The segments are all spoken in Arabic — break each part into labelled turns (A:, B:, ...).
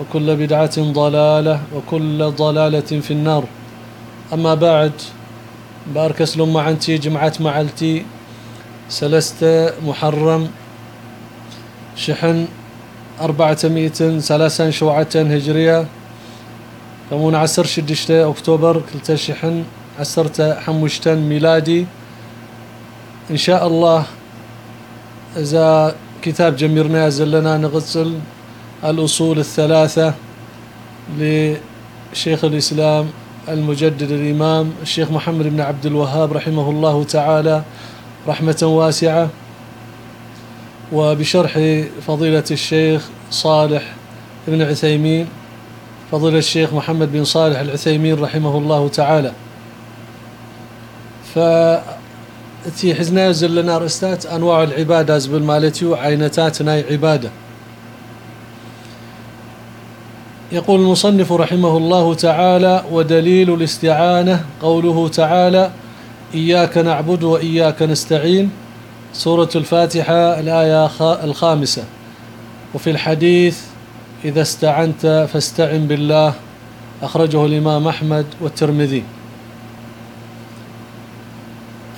A: وكل بدعة ضلالة وكل ضلالة في النار. أما بعد بارك أسلم معنتي جمعة معلتي سلسة محرم شحن أربعة مئة ثلاثة شوعة هجرية كمون عسر شدشتة أكتوبر كلتا شحن عسرت حموشتن ميلادي. إن شاء الله إذا كتاب جميرنا زلنا نغسل الأصول الثلاثة لشيخ الإسلام المجدد الإمام الشيخ محمد بن عبد الوهاب رحمه الله تعالى رحمة واسعة وبشرح فضيلة الشيخ صالح بن عثيمين فضيلة الشيخ محمد بن صالح العثيمين رحمه الله تعالى. فتي حزنا زلنا رستات أنواع العبادة زبل مالتي وعينتات ناي عبادة. يقول المصنف رحمه الله تعالى ودليل الاستعانة قوله تعالى إياك نعبد وإياك نستعين سورة الفاتحة الآية الخامسة. وفي الحديث إذا استعنت فاستعن بالله أخرجه الإمام أحمد والترمذي.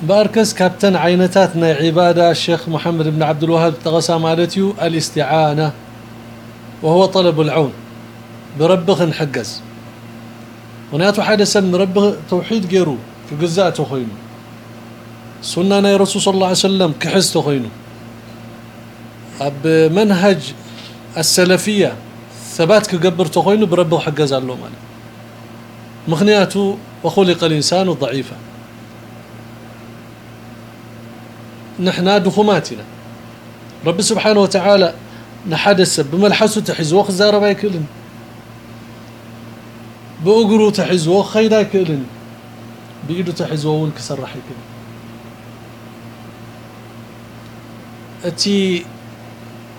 A: باركز كابتن عينتاتنا عبادة الشيخ محمد بن عبد الوهاب تغسى مالتيو الاستعانة وهو طلب العون. بربخ نحجز ونياتو حدا سن رب توحيد غيرو في جزاته خوينو سنة يا رسول صلى الله عليه وسلم كحزته خوينو أب منهج السلفية ثبات كقبر تخوينو بربه حجز الله مال مخنياته وخلق الإنسان ضعيفا نحن دخماتنا. رب سبحانه وتعالى نحدث بملحسة تحز وخ زاربا يكلن بأقرو تحزوه خيدا كلن بإيدو تحزوه كسرح يكلن أتي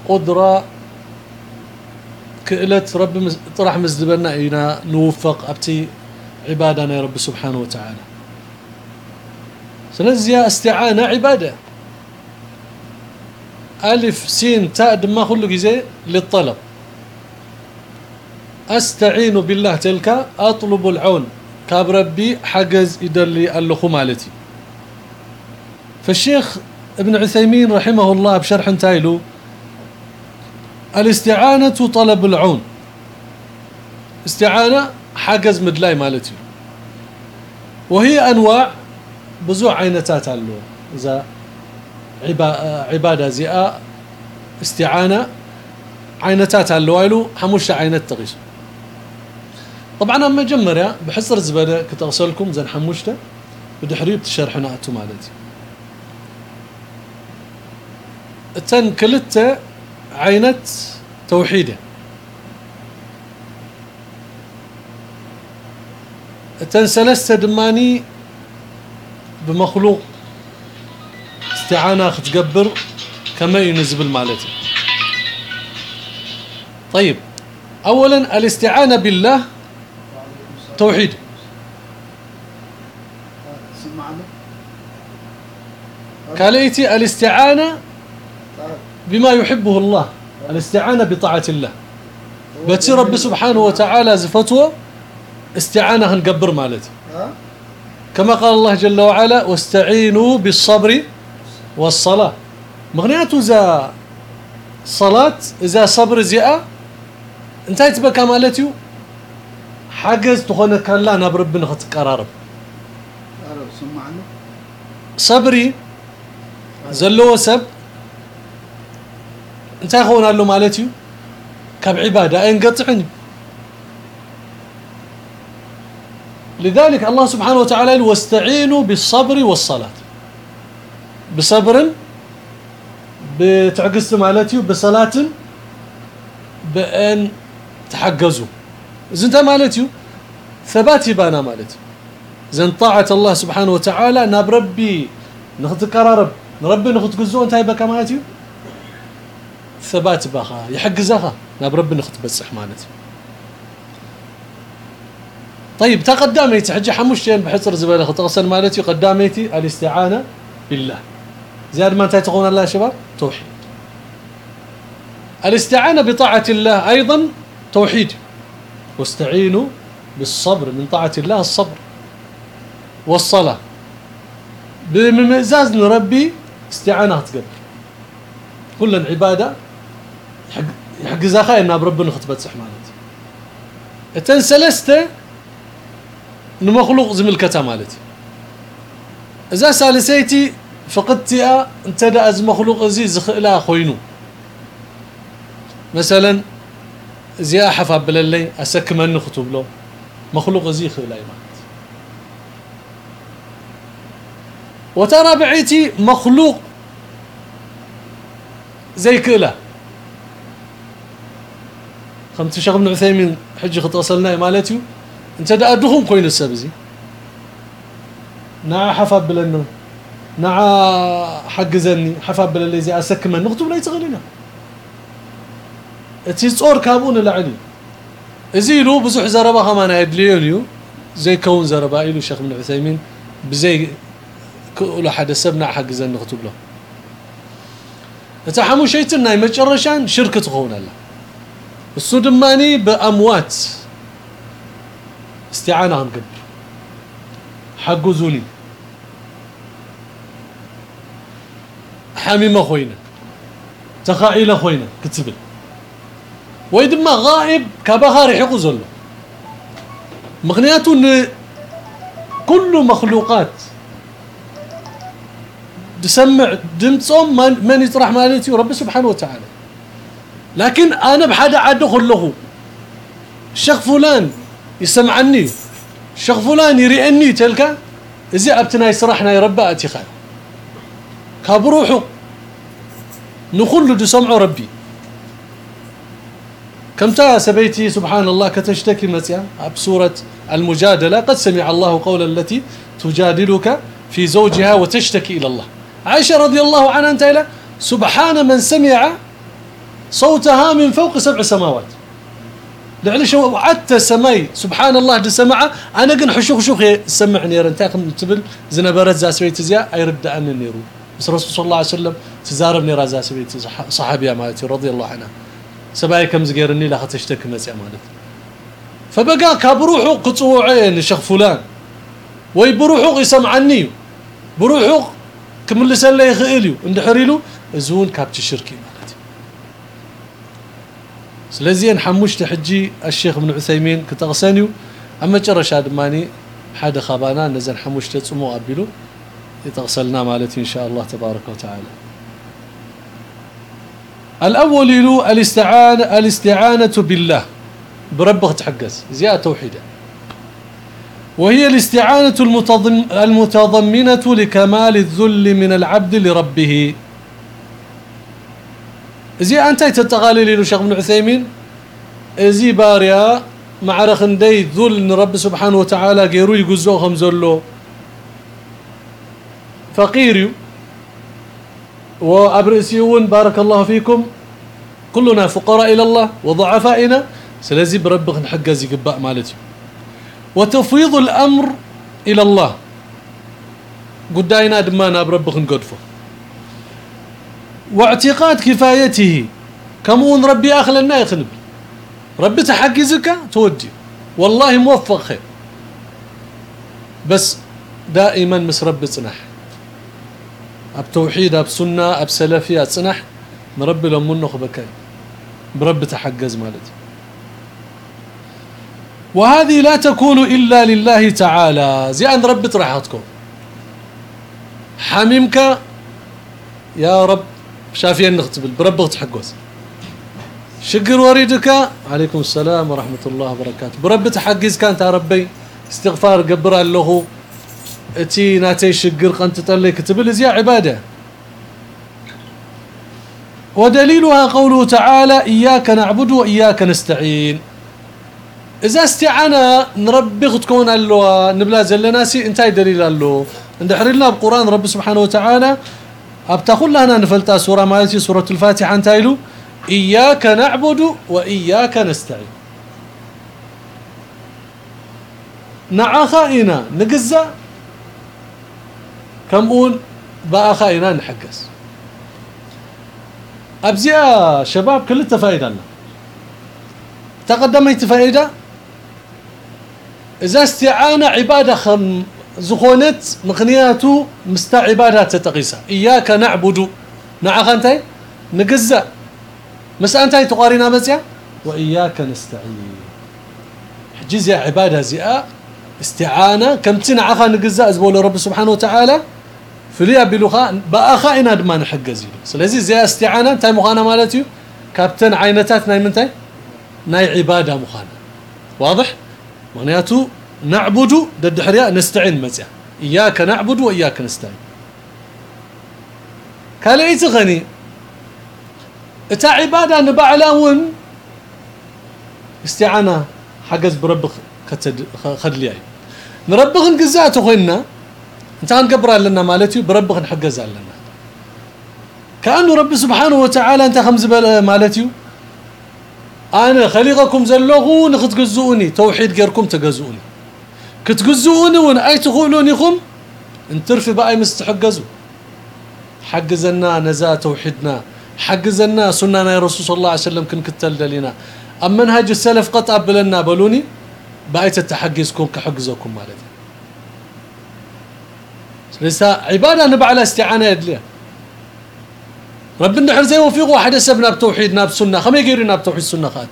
A: قدرة كإلت رب طرح مزدبنا إينا نوفق أبتي عبادنا يا رب سبحانه وتعالى. سنزيا استعانة عبادة. ألف سين تاء دما كل جزء للطلب. أستعين بالله تلك أطلب العون. كاب ربي حجز يدلي اللخو مالتي. فالشيخ ابن عثيمين رحمه الله بشرح تايلو الاستعانة طلب العون. استعانة حجز مدلاي مالتي. وهي أنواع بزوع عينتات له إذا عبادة زئاء استعانة عينتات له حموش عينت تغيش. طبعا أما جمريا بحصر زباله كتغسلكم زين حموشته بدحريب تشرحنا اتو مالتي. تن كلته عينت توحيدة. تن سلسته دماني بمخلوق. استعانة تقبر كما ينزبل مالتي طيب اولا الاستعانة بالله توحيد. كاليتي الاستعانة بما يحبه الله. الاستعانة بطاعة الله. بتي رب سبحانه وتعالى زفتوه استعانة هنقبر مالتي. كما قال الله جل وعلا واستعينوا بالصبر والصلاة. مغنياتو ذا صلاة إذا صبر زياء انتهي تبكى مالتيو حاجز تخون كلا ناب ربنا ختقرارب صبري. زلو سب. انت خون له مالتيو كب عبادة اين قطعني لذلك الله سبحانه وتعالى واستعينوا بالصبر والصلاة. بصبر بتعقست مالتي؟ بصلاة؟ بأن تحجزوا. انت مالتي ثبات يبانا مالتي زين طاعة الله سبحانه وتعالى ناب ربي نختقرب ربي نختقزو انت يبقى مالتي ثبات باخا يحجزها ناب ربي نختبصح مالتي طيب تقدميتي حجي حمشتين بحصر زباله تغسل مالتي قداميتي الاستعانة بالله. زاد ما انت تقول الله شباب؟ توحيد. الاستعانة بطاعة الله أيضا توحيد. واستعينوا بالصبر من طاعة الله الصبر والصلاة. بمزاز نربي استعانة تقبل. كل العبادة حق حق زخاينا بربنا خطبت مالتي. أتن سلسته نمخلوق زملكتا مالتي. إذا سالسيتي فقدتها أنت از مخلوق زي زخلا خوينو. مثلا زي حفا بللي اسكمن نخطب له مخلوق زي خلاي مالت وترى بعيتي مخلوق زي كلا خمس شيخ ابن عثيمين حجي خط وصلنا مالتي انت دا ادخون كوين السبزي نا حفاب بلنا نا حجزني حفاب بللي زي اسكمن نكتب اتي صور كابون لعلي ازي لو بزح زربا كمان يدليونيو زي كون زربا إلو شيخ ابن عثيمين بزي كل حد سبنا حجزن نكتب له تحمو شيتنا يمجرشان شركه تخون الله السودماني باموات استعانه هم قبل حجزوني حميمه خوينا تخائل خوينا كتبل ويدما غائب كبهار يحقو زلو. مغنياتو ان كل مخلوقات. تسمع دمصهم من يطرح مالتي رب سبحانه وتعالى. لكن أنا بحدا عاد له الشيخ فلان يسمعني الشيخ فلان يرئني تلك زي أبتنا يسرحنا يربى اتخا كبروحو نخل دو سمع ربي. كم تا سبيتي سبحان الله كتشتكي متيا بسورة المجادلة قد سمع الله قول التي تجادلك في زوجها وتشتكي إلى الله. عائشة رضي الله عنها أنت سبحان من سمع صوتها من فوق سبع سماوات. لعل شو حتى سماي سبحان الله دي سمعه أنا قن حشوخ شوخ سمعني رنتاكم تبل زنبرت ذا سويت زيا ايرد ان نيرو بس رسول صلى الله عليه وسلم تزاربني رازا سويت صحابية مالتي رضي الله عنها. سباي كم زغيرني لا تشتكي مسيا مالت فبقى كبروحو قطوعين شيخ فلان وي بروحو يسمعني بروحو كمل سله يخيليو اندحريلو زون كابتش شركي سلازي نحمشت حجي الشيخ ابن عثيمين كتغسانيو اما جرشا دماني حدا خبانا نزل حمشت تصمو قبلو يتغسلنا مالتي ان شاء الله تبارك وتعالى الأول له الاستعانه الاستعانة بالله. بربك تحجز زيادة توحيدة. وهي الاستعانة المتضمنة لكمال الذل من العبد لربه. زي أنت تتغالي له شيخ ابن عثيمين زي باريا مع رخندي ذل رب سبحانه وتعالى غيرو يغزو خمزلو. فقير وابرسيون بارك الله فيكم. كلنا فقراء إلى الله وضعفائنا. سلازي بربك نحجز يقبا مالتي وتفويض الامر إلى الله قداينا دمانا بربك نقدفه واعتقاد كفايته كمون ربي اخلنا يخلب ربي تحجزك تودي والله موفق خير بس دائما مس رب صنح أب توحيد أب سنة أب سلفية صنح مربي لمن نخبك برب تحجز مالتي. وهذه لا تكون إلا لله تعالى. زي أن رب راحتكم حميمك يا رب شافي نختبل. برب تحجز. شكر وريدك. عليكم السلام ورحمة الله وبركاته. برب تحجز كانت يا ربي. استغفار قبر له اتي ناتي شقر قنت تطلي كتب زي عبادة. ودليلها قوله تعالى إياك نعبد وإياك نستعين. إذا استعانا نربي تكون له نبلا زلناسي انتهي دليل له ندحر لنا بقرآن رب سبحانه وتعالى أبتقول لنا نفلتا سورة مالتي سورة الفاتحة انتهي إياك نعبد وإياك نستعين. نعا خائنا نقزا كم قول بقى خائنا نحقس. أبزيا شباب كل التفايدة لنا تقدمت فائدة إذا استعانة عبادة خم زخونت مخنياتو مستا عبادة تتقيسا إياك نعبد. نعا خانتاي نقزا مس أنتاي تقارينا مزيا وإياك نستعين. حجيز يا عبادة زياء. استعانة. كم تنع خان نقزا أزبول رب سبحانه وتعالى. فليا بلغة بأخا إنا دما نحجز سلازي زي استعانة تاي مخانا مالتيو كابتن عينتات ناي منتاي ناي عبادة مخانا واضح؟ معناته نعبد ضد حريا نستعين مزيا إياك نعبد وإياك نستعين كالعيت غني اتا عبادة نبعلاون استعانة حجز برب خد لي نربغ نقزاته خوينا انت نقبر لنا مالتي بربغ نحجز لنا كانه رب سبحانه وتعالى انت خمس مالتي أنا خليقكم زلغو نختجزوني توحيد غيركم تجزوني كتجزوني وان اي تقولونيكم انترفي بقى مستحجزوا حجزنا نزا توحيدنا حجزنا سنة يا رسول صلى الله عليه وسلم كن كتل دلينا اما منهج السلف قد قبلنا بلوني بقيت تحجزكم كحجزكم مالتي لسا عبادة نبع على استعانة يدليه ربنا حر زي وفيق واحد سبنا بتوحيدنا بسنة خم يجيرنا بتوحيد سنة خات.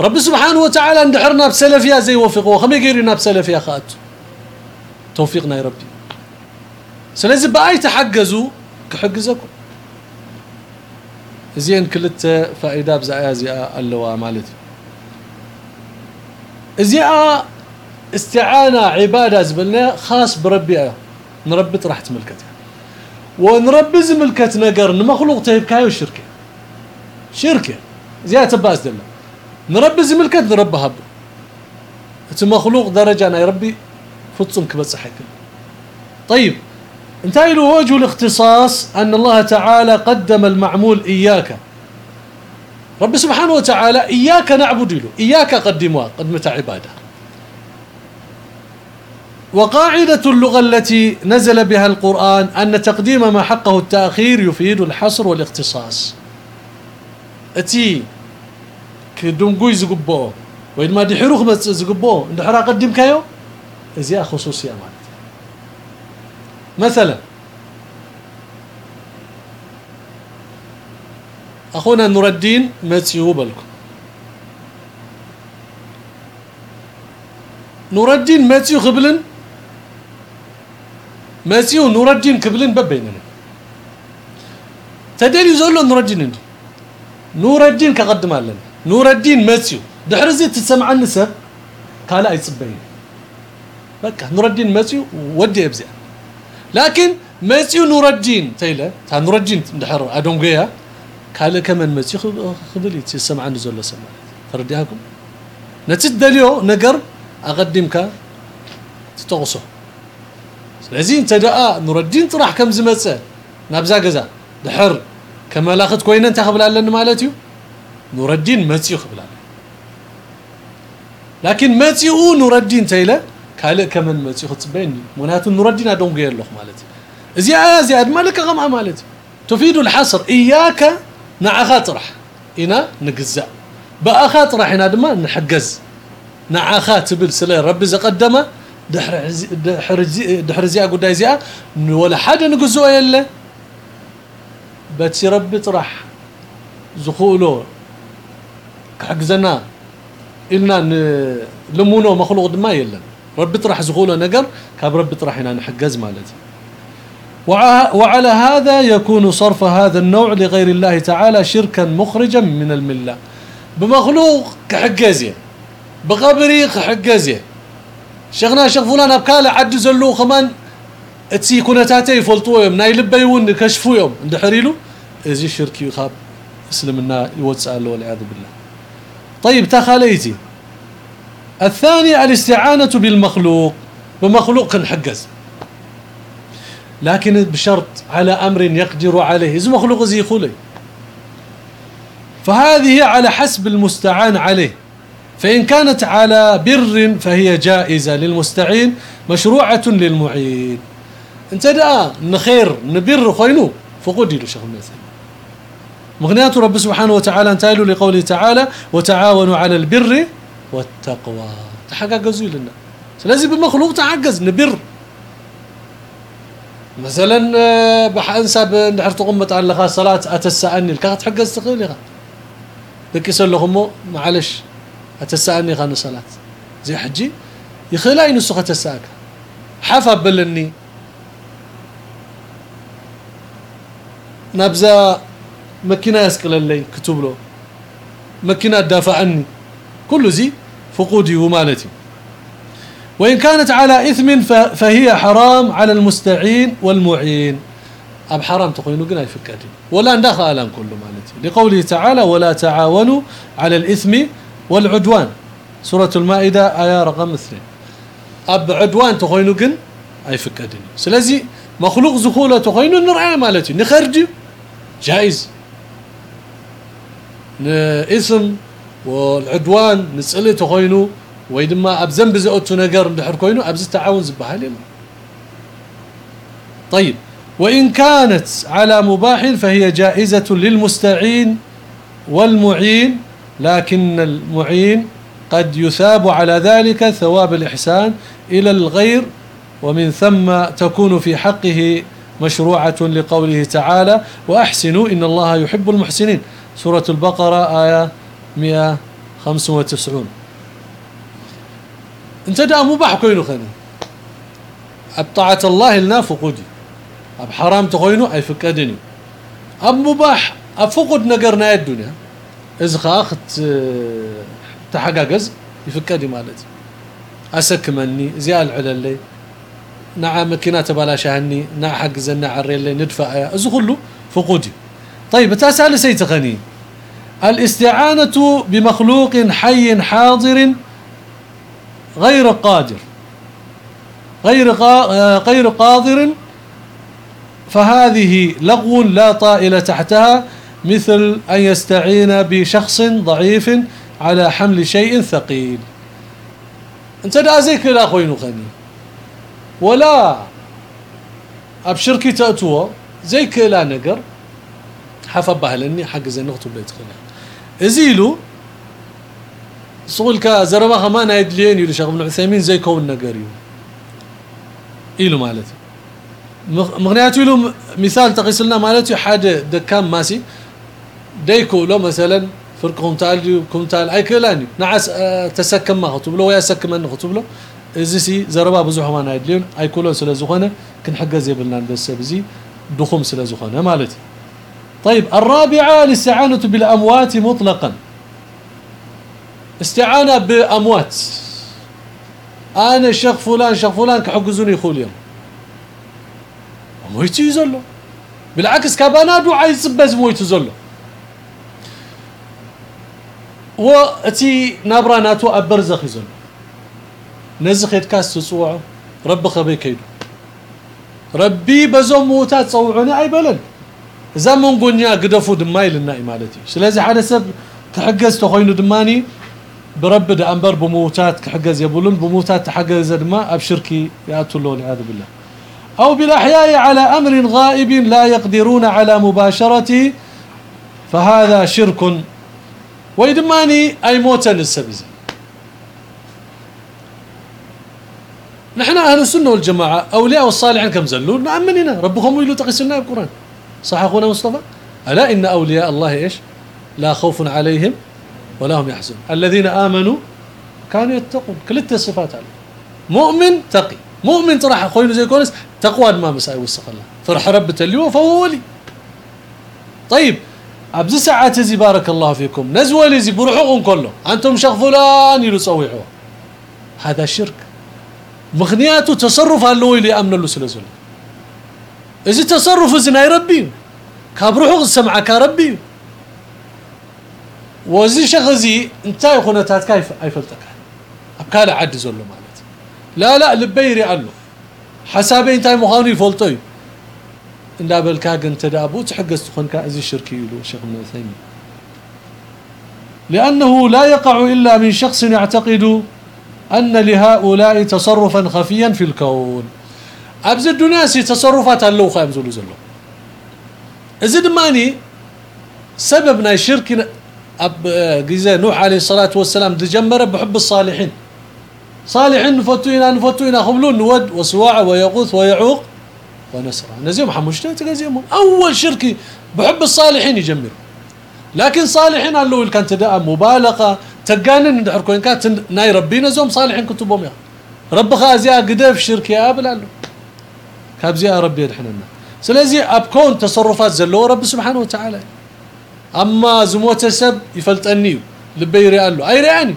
A: رب سبحانه وتعالى اندحرنا بسلفيا زي وفيق وخم يجيرنا بسلفيا خات. توفيقنا يا ربي. سلازم بقى تحجزوا كحجزكم زين كلت فائدة بزايا زي اللوا مالتي. زي استعانة عبادة زبلنا خاص بربي نربط راح تملكتها ونربي زملكت نقر نمخلوق تهبكايو شركه شركة. زي تباس دلة. نربي زملكت نربي هب مخلوق درجة أنا يربي فتصم كبصحك طيب انتهي له وجه الاختصاص أن الله تعالى قدم المعمول إياك. رب سبحانه وتعالى إياك نعبد له. إياك قدمها قدمت عبادة. وقاعدة اللغة التي نزل بها القرآن أن تقديم ما حقه التأخير يفيد الحصر والاختصاص. أتي كدنقوي زقبو وإن ما دحروخ بس زقبو دحرا قدم كايو؟ ازياء خصوصية مالت مثلا أخونا نور الدين ماتيو بالكم نور الدين ماتيو خبلن؟ ماسيو نور الدين كبلين ببيننا. تدري زولو نور الدين عندي نور الدين كقدم لنا نور الدين ماسيو دحرزي تسمع النسب قال أي صبين بك نور الدين ماسيو ودي ابزع لكن ماسيو نور الدين تيلا؟ تا نور الدين دحر ادونغيا قال كمان ماسيو خبلي تسمع زولو سمع ترديهاكم نتدليو نقر؟ أقدمك. تتغصو. ስለዚ እንተ ደኣ ኑረዲን ጥራሕ ከም ዝመፀ ናብዛ ገዛ ድሕር ከመላኽት ኮይነ እንታይ ክብል ኣለኒ ማለት እዩ ኑረዲን መፂኡ ክብል ኣለ ላኪን መፂኡ ኑረዲን እንተኢለ ካልእ ከመን መፂኡ ክትፅበየኒ ምክንያቱ ኑረዲን ኣደንጉየ ኣለኹ ማለት እዩ እዚኣ እዚኣ ድማ ልከ ከምኣ ማለት እዩ تفيد الحصر إياك نعخا طرح إنا نجزاء بأخا طرح إنا دما نحجز نعخا تبل سلا رب زقدمه دحر دحر دحر زيا ولا حدا نجزو يلا بتسي رب طرح زخولو كحجزنا إلنا لمونو مخلوق ما يلا رب طرح زخولو نقر كاب رب طرح هنا نحجز مالتي وعلى هذا يكون صرف هذا النوع لغير الله تعالى شركا مخرجا من المله بمخلوق كحجازيه بقبري كحجازيه شيخنا شيخ فلان ابكال عد زلو كمان أتسي كونتاتي يفلطوا يوم. ناي لبي ون كشفوا يوم. اندحريلو إزي شرك يخاب. اسلمنا يوصى له والعياذ بالله. طيب تخاليتي الثاني الاستعانة بالمخلوق. بمخلوق كنحجز لكن بشرط على أمر يقدر عليه. إذا مخلوق زي خلي فهذه على حسب المستعان عليه. فإن كانت على بر فهي جائزة للمستعين مشروعة للمعين. انت دا نخير نبر خوينو فقدي له شيخ الناس. مغنيات رب سبحانه وتعالى انتهلوا لقوله تعالى وتعاونوا على البر والتقوى تحقق لنا. لازم بمخلوق تعجز نبر مثلا بحنسب ندحر تقمط على صلاه اتساني الكا تحجز تقول لها دكيس لهم معلش اتساني خان صلاة. زي حجي؟ يخلا ينسخ تساك حفا بلني. نبزا مكينة لي كتب له. مكينة دافعني. كل زي فقودي ومالتي وإن كانت على إثم فهي حرام على المستعين والمعين. أب حرام تقولوا قنا يفكاتي ولا على كل مالتي. لقوله تعالى ولا تعاونوا على الإثم والعدوان. سورة المائدة آية رقم 2 أب عدوان تخينو كن؟ أي فكدني سلازي مخلوق زخولة تخينو نرعى مالتي. نخرج جائز. اسم والعدوان نسأله تخينو ويدما أب زنب زئتو نقر ندحر كوينو أب زتعاون زبها لما طيب وإن كانت على مباح فهي جائزة للمستعين والمعين لكن المعين قد يثاب على ذلك ثواب الإحسان إلى الغير ومن ثم تكون في حقه مشروعة لقوله تعالى وأحسنوا إن الله يحب المحسنين. سورة البقرة آية 195 انت دا مباح كوينو خني أب طاعة الله لنا فقودي. أب حرام تخوينو أي فقدني. أب مباح أب فقد نقرنا الدنيا. اذا خاخت تحققز يفقدي مالتي اسكمني زيال عللي نع مكينه تبلاشهني نع حجزنا عريلي ندفع اذا كله فقودي طيب تسال سيتغني الاستعانه بمخلوق حي حاضر غير قادر غير غير قادر فهذه لغو لا طائل تحتها مثل أن يستعين بشخص ضعيف على حمل شيء ثقيل. أنت دا زيك لا خوينو خني ولا ابشركي تاتوا زيك لا نقر. حفب بهلني حق زي نغتو بيت خلال إزيلو سولك زربا خما نايدلين يلو شيخ ابن عثيمين زي كون نغريو إلو مالتي مغنياتو له مثال تقيس لنا مالتي حاجة دكام ماسي. ديكو لو مثلا فرقهم تعالي كومتال أي كلاني نعس آه، تسكم ما خطب له ويا سكم أنه خطب له. ازي زربا بزح ما نايدلين اي كلو سلا زخونه كنحجز يبلنا بس بزي دخوم سلا زخونه مالتي طيب الرابعه الاستعانه بالاموات مطلقا استعانه باموات أنا شيخ فلان شيخ فلان كحجزوني يخول يوم مويتي يزلو بالعكس كابانا دو عايز بس مويتي يزلو واتي نابراناتو ابرزخ يزلو نزخ يتكاس تصوعه رب خبي كيدو ربي بزوم موتات تصوعوني اي بلد زمن قنيا قدفو دماي لنا مالتي سلازي حدا سب تحجز تخوينو دماني برب د انبر بموتات كحجز يبولون بموتات تحجز ما ابشركي ياتوا له والعياذ بالله أو بالأحياء على أمر غائب لا يقدرون على مباشرته فهذا شرك ويدماني أي موتا للسبز نحن أهل السنة والجماعة أولياء والصالحين كم زلوا نأمننا ربكم ويلو تقسلنا بالقرآن صح أخونا مصطفى ألا إن أولياء الله إيش لا خوف عليهم ولا هم يحزنون الذين آمنوا كانوا يتقون كل الصفات عليه مؤمن تقي مؤمن ترى خوينه زي كونس تقوى ما مساي وسخ الله فرح رب فهو ولي طيب أبز ساعات زي بارك الله فيكم. نزول زي بروحكم كله. أنتم شخ فلان يلو صويحوا هذا شرك. مخنياته تصرف الله اللي أمن له سلسل. إذا تصرف زنا ربي. كبروحه سمعك كربي وزي شخزي انت خنتات كيف أيفلتك؟ ابكال عد زلو مالت. لا لا لبيري قال حسابي انت مخاوني فولتوي. ان بالكا انت دابو تحقس تخونك ازي شركي يلو شيخ ابن عثيمين لأنه لا يقع الا من شخص يعتقد ان لهؤلاء تصرفا خفيا في الكون ابز الدنيا سي تصرفات الله خايم زلو زلو ازد ماني سببنا الشرك اب جزا نوح عليه الصلاه والسلام تجمر بحب الصالحين صالحين نفتوينا نفتوينا خملون نود وسواع ويغوث ويعوق ونسرا نزيهم حمشته تجزيهم أول شرك بحب الصالحين يجمر لكن صالحين قالوا له كانت مبالغة. تقانن ندحر كوين كانت ناي ربينا زوم صالحين كتبهم يا رب خازيا قدف شرك يا بلالو كابزيا ربي يدحننا سلازي ابكون تصرفات زلو رب سبحانه وتعالى. أما زموت سب يفلطني لبيري قال له أي راني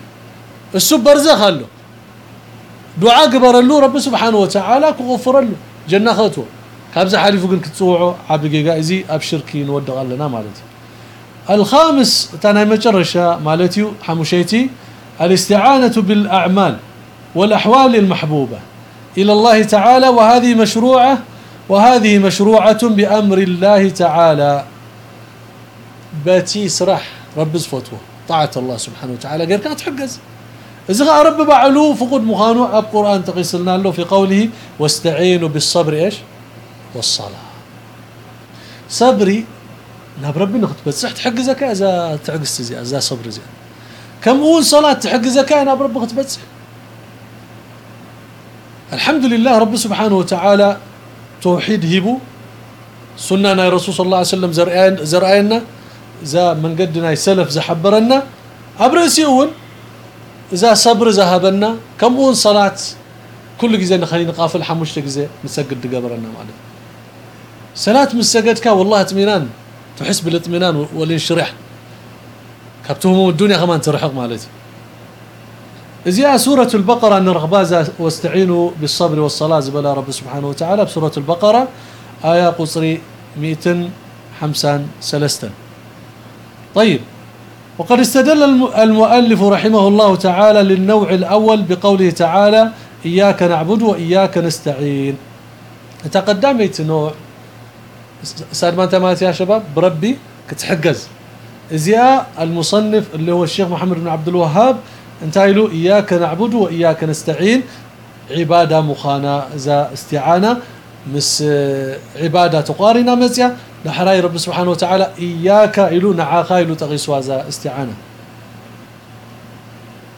A: السب برزخ قال له دعاء قبر له رب سبحانه وتعالى كغفر له جنة خطوه كابز حالف كن كتصوعوا عبقيقا ازي ابشركي نودق لنا مالتي الخامس تانا مجرشا مالتي حمشيتي الاستعانة بالأعمال والأحوال المحبوبة إلى الله تعالى وهذه مشروعة وهذه مشروعة بأمر الله تعالى باتي سرح رب فتوى طاعة الله سبحانه وتعالى غير كانت حجز إذا رب بعلو فقد مخانو القرآن تقيسلنا له في قوله واستعينوا بالصبر إيش والصلاة. صبري. ناب ربي نخت بس تحق زكاة إذا تعقس زي إذا صبر زي. كم أول صلاة تحق زكاة ناب ربي خت بس الحمد لله رب سبحانه وتعالى توحيد هيبو. سنة رسول صلى الله عليه وسلم زرعين زرعينا إذا من قدنا يسلف زحبرنا. أبرسي أول إذا صبر ذهبنا كم أول صلاة؟ كل جزء نخلينا قافل حموش جزء مسجد قبرنا معنا صلاة مسجدك والله اطمئنان. تحس بالاطمئنان والانشراح. كبتهم الدنيا كمان ترحق مالتي. إذا سورة البقرة أن رغبازة واستعينوا بالصبر والصلاة زبلا رب سبحانه وتعالى بسورة البقرة آية قصري مئتن حمسان سلستن طيب. وقد استدل المؤلف رحمه الله تعالى للنوع الأول بقوله تعالى إياك نعبد وإياك نستعين تقدمت نوع؟ ساد ما أنت يا شباب؟ بربي كتحجز. ازياء المصنف اللي هو الشيخ محمد بن عبد الوهاب انتايلو إياك نعبد وإياك نستعين. عبادة مخانا ذا استعانة. مس عبادة تقارنا مزيا نحراي رب سبحانه وتعالى إياك إلو نعاقا إلو تغيسوا ذا استعانة.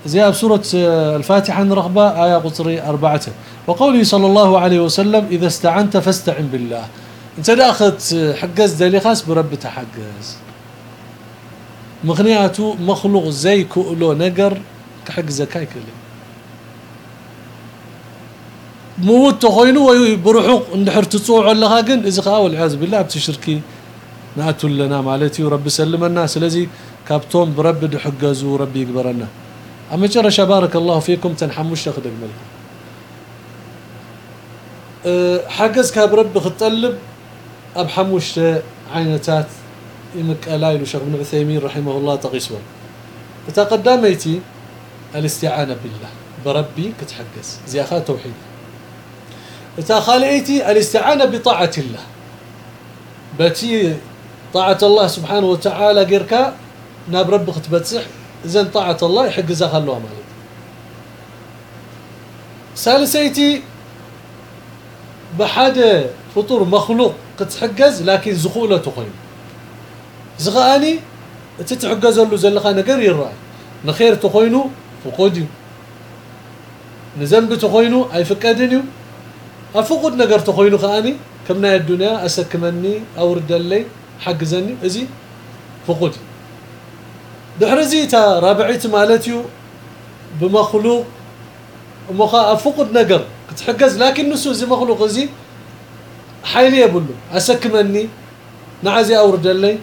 A: زي بسورة الفاتحة رغبة آية قطري أربعة. وقوله صلى الله عليه وسلم إذا استعنت فاستعن بالله. انت داخت حجز دلي خاص برب تحجز مغنياتو مخلوق زي كؤلو نقر كحق زكاي كله موت تخوينو بروحوق اندحر تصوع لها كن إذا خا والعياذ بالله بتشركي ناتو لنا مالتي ورب سلمنا سلازي كابتون برب دحجزو ربي يقبرنا. أما جرى بارك الله فيكم تنحموش تاخذ الملك. أه حجز كاب رب خطلب أب حموش عينتات يمك الايلو شيخ ابن عثيمين رحمه الله تقيسون تقدميتي الاستعانة بالله. بربي كتحجز زي أخا توحيد خاليتي الاستعانة بطاعة الله. باتي طاعة الله سبحانه وتعالى غيركا ناب رب ختبتسح زين طاعة الله يحجزها خلوها مالك. ثالثيتي بحد فطور مخلوق. كتحجز لكن زخولة تخين زغاني تتحجز له زلخا نجر يراي نخير تخينو فقودي نزنب تخينو أي فقدنيو. أفقد نجر تخينو خاني. كمنا الدنيا أسكمني أورد لي حجزني أزي فقودي دحرزي تا رابعيت مالتيو بمخلوق مخا أفقد نجر كتحجز لكن نسو زي مخلوق زي حيل يبلو. اسكمني نعزي أورد لي اوردلي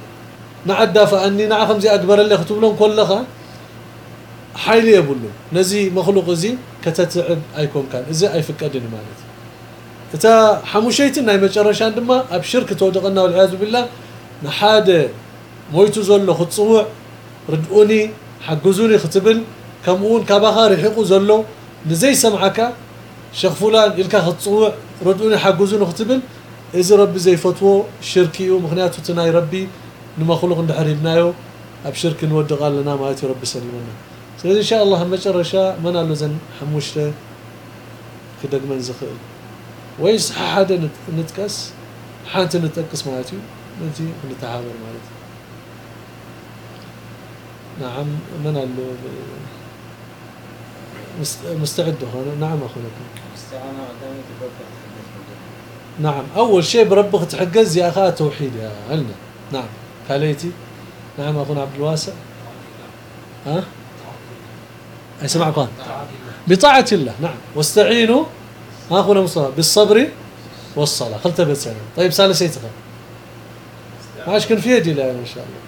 A: نعدافاني نع زي اكبر اللي ختبلهم كلها. حيل يبلو. نزي مخلوق زي كتتعب أيكون كان. إذا ايفقدن مالتي. تا حموشيتن ناي مچرشان دما اب شرك توجقنا والعياذ بالله. نحاد مويتو زلو خصوع ردؤني حجزوني ختبل كمون كباخا رحقو زلو. نزي سمعك. شيخ فلان يلكا خصوع ردؤني حجزوني ختبل إذا ربي زي فتوى شركي ومخنياتو تناي ربي نمخلوق ندحريبنايو اب شرك نودق لنا مالتي ربي سلمنا سلازي ان شاء الله مجرشا من قالو زن حموشته كدق من زخل ويس حدا نتكس حانت نتكس مالتي نتي نتعامل مالتي نعم من قال مستعد هنا نعم اخونا استعانه نعم. أول شيء بربك تحجز يا اخا توحيد يا علنا نعم. كاليتي نعم أخونا عبد الواسع. ها؟ أي سمع قال بطاعة الله. نعم. واستعينوا أخونا مصطفى بالصبر والصلاة. خلت بس طيب ثالث شيء ماش كان في يدي الآن إن شاء الله.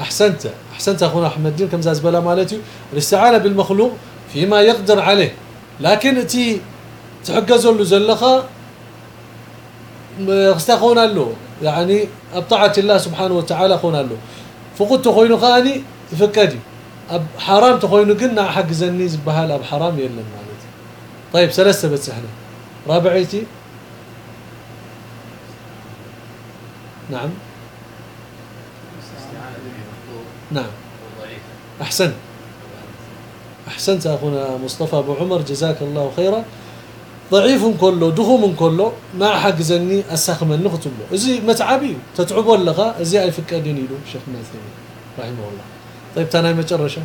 A: أحسنت. أحسنت أخونا أحمد. الدين كم زاز بلا مالتي. الاستعانة بالمخلوق فيما يقدر عليه. لكن تي تحجزوا له زلخة استخونا له. يعني ابطعه الله سبحانه وتعالى خونا له. فقلت خوينو خاني تفكدي أب حرام تخوينو قلنا حق زني زبهال أب حرام يلا مالتي. طيب سلسة بس إحنا. رابعيتي. نعم. نعم. احسنت أحسنت أخونا مصطفى أبو عمر جزاك الله خيرا. ضعيف كله دخوم كله ما حق زني اسخم نختم له إزي متعبي تتعبوا لغا إزي أي فكادين يلو شيخ ناثمي رحمه الله. طيب تانا مجرشة.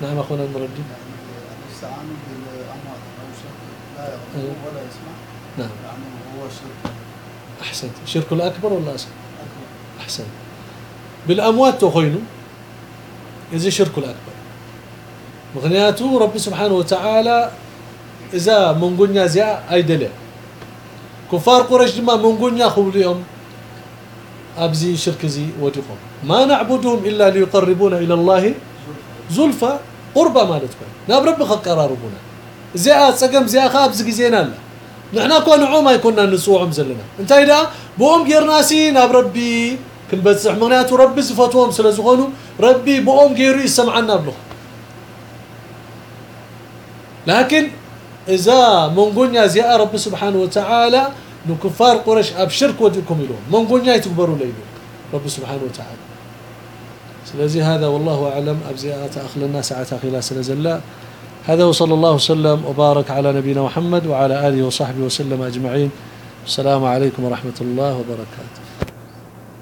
A: نعم أخونا المردي
B: استعانوا بالاموات لا
A: أيوه.
B: ولا يسمع
A: نعم.
B: يعني هو شرك
A: أحسنت. شرك الأكبر ولا اصغر أحسنت. بالأموات تخينوا اذا شرك الأكبر. مغنياته رب سبحانه وتعالى إذا منغنيا زيا ايدله كفار قريش دما منغنيا خوليهم أبزي شرك زي وديهم ما نعبدهم إلا ليقربونا إلى الله زلفى. قربة مالتكم ناب ربك قراربونا. زي صقم زي خاب زي زينا لا نحنا كون عوما يكوننا نصوعهم زلنا. أنت إذا بوم غيرناسي ناب ربي كنبصح مغنياتو ربي صفاتهم سلازغونو ربي بوم غيرو يسمعنا بلو لكن إذا منغونيا زياء رب سبحانه وتعالى نكفار قريش أبشرك وديكم لهم منغونيا يتكبروا ليلو رب سبحانه وتعالى. سلازي هذا والله أعلم. أبزياء أخلنا ساعة أخيلا سلازلا هذا وصلى الله وسلم وبارك على نبينا محمد وعلى آله وصحبه وسلم أجمعين. السلام عليكم ورحمة الله وبركاته.